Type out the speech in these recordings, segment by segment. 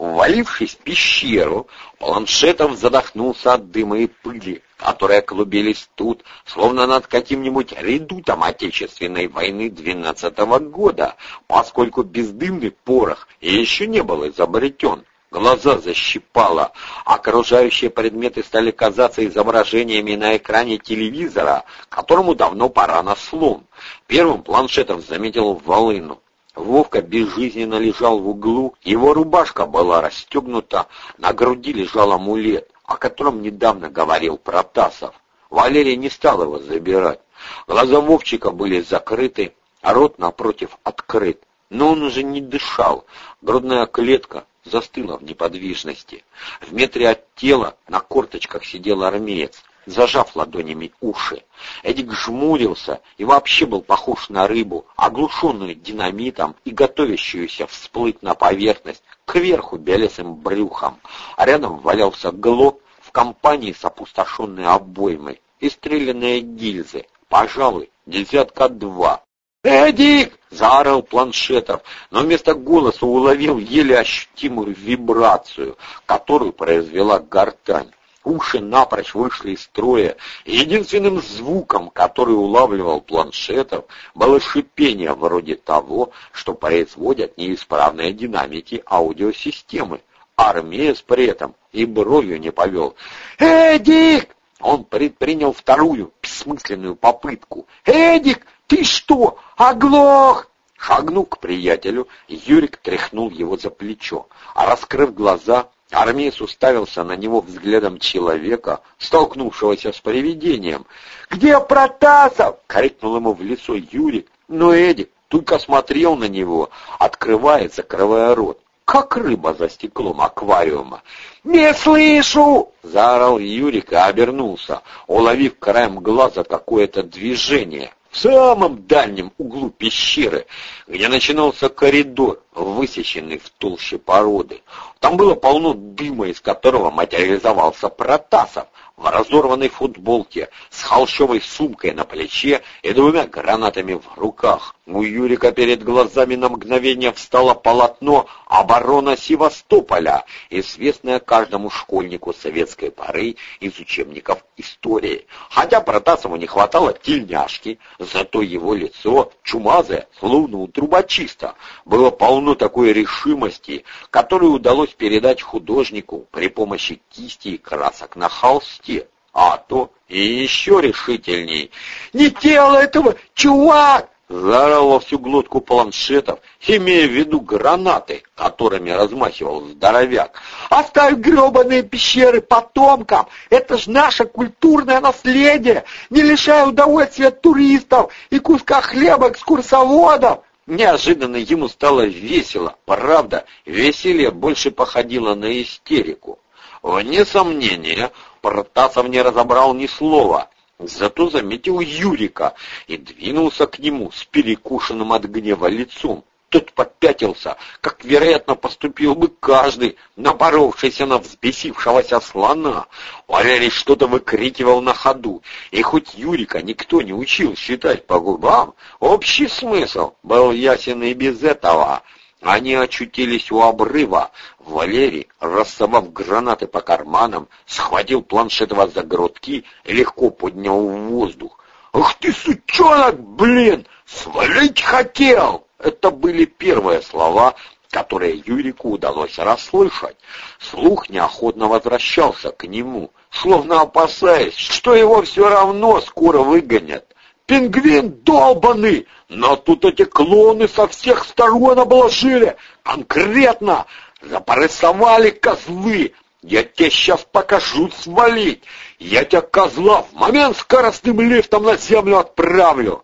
Ввалившись в пещеру, Планшетов задохнулся от дыма и пыли, которые клубились тут, словно над каким-нибудь редутом Отечественной войны двенадцатого года, поскольку бездымный порох еще не был изобретен. Глаза защипало, окружающие предметы стали казаться изображениями на экране телевизора, которому давно пора на слом. Первым планшетом заметил волыну. Вовка безжизненно лежал в углу, его рубашка была расстегнута, на груди лежал амулет, о котором недавно говорил Протасов. Валерий не стал его забирать. Глаза Вовчика были закрыты, а рот напротив открыт. Но он уже не дышал. Грудная клетка застыла в неподвижности. В метре от тела на корточках сидел армеец зажав ладонями уши. Эдик жмурился и вообще был похож на рыбу, оглушенную динамитом и готовящуюся всплыть на поверхность кверху белесым брюхом. А рядом валялся глок в компании с опустошенной обоймой и стрелянные гильзы. Пожалуй, десятка два. «Эдик!» — заорал Планшетов, но вместо голоса уловил еле ощутимую вибрацию, которую произвела гортань. Уши напрочь вышли из строя, единственным звуком, который улавливал планшетов, было шипение вроде того, что производят неисправные динамики аудиосистемы. Армеец при этом и бровью не повел. «Эдик!» Он предпринял вторую, бессмысленную попытку. «Эдик, ты что, оглох?» Шагнув к приятелю, Юрик тряхнул его за плечо, а раскрыв глаза, Армеец уставился на него взглядом человека, столкнувшегося с привидением. «Где Протасов?» — крикнул ему в лицо Юрик, но Эдик только смотрел на него, открывая и закрывая рот, как рыба за стеклом аквариума. «Не слышу!» — заорал Юрик и обернулся, уловив краем глаза какое-то движение в самом дальнем углу пещеры, где начинался коридор, высеченный в толще породы. Там было полно дыма, из которого материализовался Протасов в разорванной футболке, с холщовой сумкой на плече и двумя гранатами в руках. У Юрика перед глазами на мгновение встало полотно «Оборона Севастополя», известное каждому школьнику советской поры из учебников истории. Хотя Протасову не хватало тельняшки, зато его лицо, чумазое, словно у трубочиста, было полно такой решимости, которую удалось передать художнику при помощи кисти и красок на холсте. А то и еще решительней. «Не делай этого, чувак!» заорал во всю глотку планшетов, имея в виду гранаты, которыми размахивал здоровяк. «Оставь гребаные пещеры потомкам! Это ж наше культурное наследие! Не лишай удовольствия туристов и куска хлеба экскурсоводов!» Неожиданно ему стало весело. Правда, веселье больше походило на истерику. Вне сомнения, Протасов не разобрал ни слова — Зато заметил Юрика и двинулся к нему с перекушенным от гнева лицом. Тот попятился, как, вероятно, поступил бы каждый, напоровшийся на взбесившегося слона. Валерий что-то выкрикивал на ходу, и хоть Юрика никто не учил считать по губам, общий смысл был ясен и без этого — они очутились у обрыва. Валерий, рассовав гранаты по карманам, схватил планшетова за грудки и легко поднял в воздух. «Ах ты, сучонок, блин! Свалить хотел!» Это были первые слова, которые Юрику удалось расслышать. Слух неохотно возвращался к нему, словно опасаясь, что его все равно скоро выгонят. Пингвин долбанный! Но тут эти клоны со всех сторон обложили! Конкретно! Запрессовали козлы! Я тебе сейчас покажу свалить! Я тебя, козла, в момент скоростным лифтом на землю отправлю!»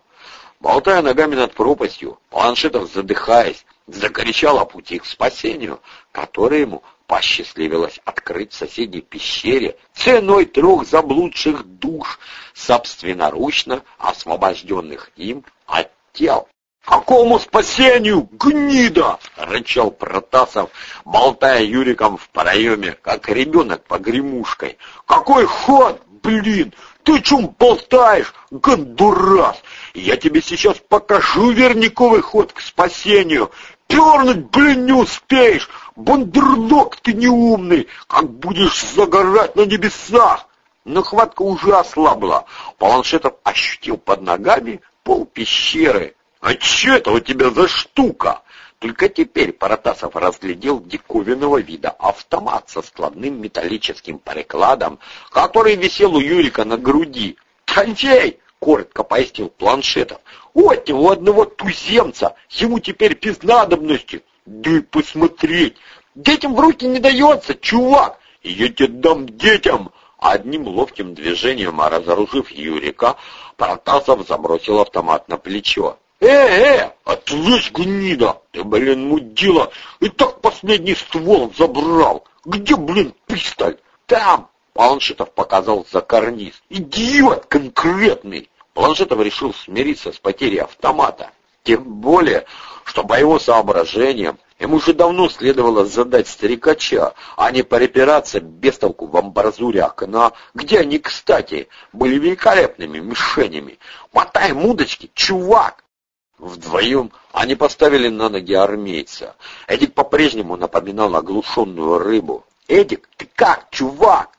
Болтая ногами над пропастью, Планшетов, задыхаясь, закричал о пути к спасению, который ему посчастливилось открыть в соседней пещере ценой трех заблудших душ, собственноручно освобожденных им от тел. «Какому спасению, гнида!» — рычал Протасов, болтая Юриком в проеме, как ребенок по гремушкой. «Какой ход, блин! Ты чем болтаешь, гондурас? Я тебе сейчас покажу верниковый ход к спасению. Пернуть, блин, не успеешь! Бандерлог ты неумный! Как будешь загорать на небесах!» Но хватка уже ослабла. Планшетов ощутил под ногами пол пещеры. «А че это у тебя за штука?» Только теперь Паратасов разглядел диковинного вида автомат со складным металлическим прикладом, который висел у Юрика на груди. «Трофей!» — коротко пояснил Планшетов. «Вот у одного туземца, ему теперь без надобности. Да и посмотреть! Детям в руки не дается, чувак! Я тебе дам детям!» Одним ловким движением, разоружив Юрика, Протасов забросил автомат на плечо. «Э-э, отвлечь, гнида! Ты, блин, мудила! И так последний ствол забрал! Где, блин, пистоль? Там!» Планшетов показал за карниз. «Идиот конкретный!» Планшетов решил смириться с потерей автомата. Тем более, что по его соображениям ему уже давно следовало задать старикача, а не порепираться без толку в амбразуре окна, где они, кстати, были великолепными мишенями. «Мотай удочки, чувак!» Вдвоем они поставили на ноги армейца. Эдик по-прежнему напоминал оглушенную рыбу. «Эдик, ты как, чувак?»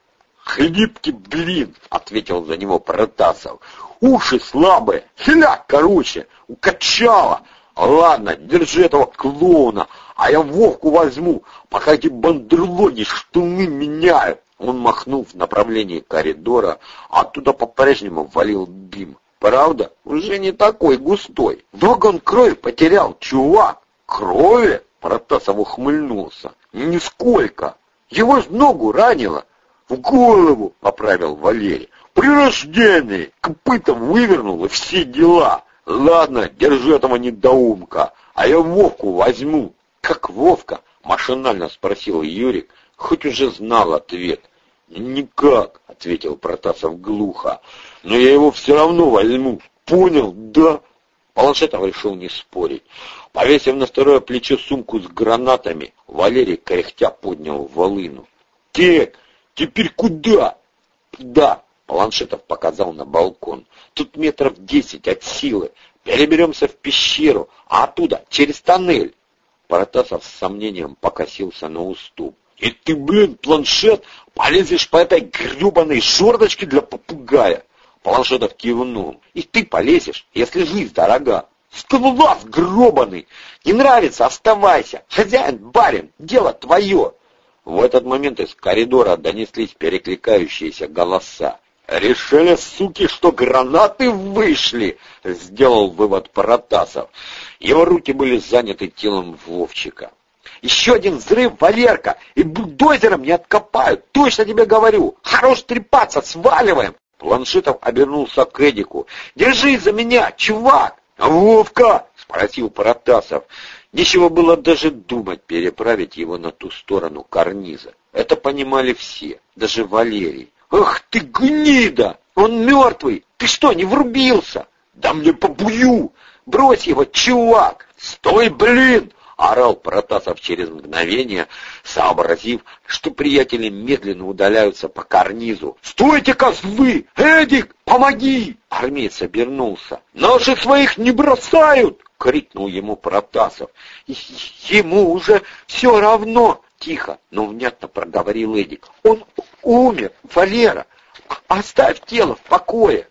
«Хлипкий блин!» — ответил за него Протасов. «Уши слабые, хиляк короче, укачало. Ладно, держи этого клоуна, а я Вовку возьму, пока эти бандерлоги штуны меняют». Он махнул в направлении коридора, а оттуда по-прежнему валил дым. Правда, уже не такой густой. Много он крови потерял, чувак. Крови? Протасов ухмыльнулся. Нисколько. Его ж ногу ранило. В голову, поправил Валерий. При рождении копытом вывернул и все дела. Ладно, держи этого недоумка, а я Вовку возьму. Как Вовка? Машинально спросил Юрик, хоть уже знал ответ. «Никак», — ответил Протасов глухо, — «но я его все равно возьму. Понял, да?» Планшетов решил не спорить. Повесив на второе плечо сумку с гранатами, Валерий кряхтя поднял волыну. «Тек, теперь куда?» «Да», — Планшетов показал на балкон. «Тут метров десять от силы. Переберемся в пещеру, а оттуда через тоннель». Протасов с сомнением покосился на уступ. И ты, блин, планшет, полезешь по этой гребаной жердочке для попугая. Планшетов кивнул. И ты полезешь, если жизнь дорога. Скалулаз гробаный! Не нравится, оставайся. Хозяин, барин, дело твое. В этот момент из коридора донеслись перекликающиеся голоса. «Решили, суки, что гранаты вышли!» — сделал вывод Протасов. Его руки были заняты телом Вовчика. Еще один взрыв, Валерка, и бульдозером не откопают, точно тебе говорю. Хорош трепаться, сваливаем. Планшетов обернулся к Эдику. «Держись за меня, чувак!» «Вовка!» — спросил Протасов. Нечего было даже думать переправить его на ту сторону карниза. Это понимали все, даже Валерий. «Ах ты гнида! Он мертвый! Ты что, не врубился?» «Да мне побую! Брось его, чувак! Стой, блин! Орал Протасов через мгновение, сообразив, что приятели медленно удаляются по карнизу. «Стойте, козлы! Эдик, помоги!» Армеец обернулся. «Наши своих не бросают!» — крикнул ему Протасов. «Ему уже все равно!» — тихо, но внятно проговорил Эдик. «Он умер, Валера! Оставь тело в покое!»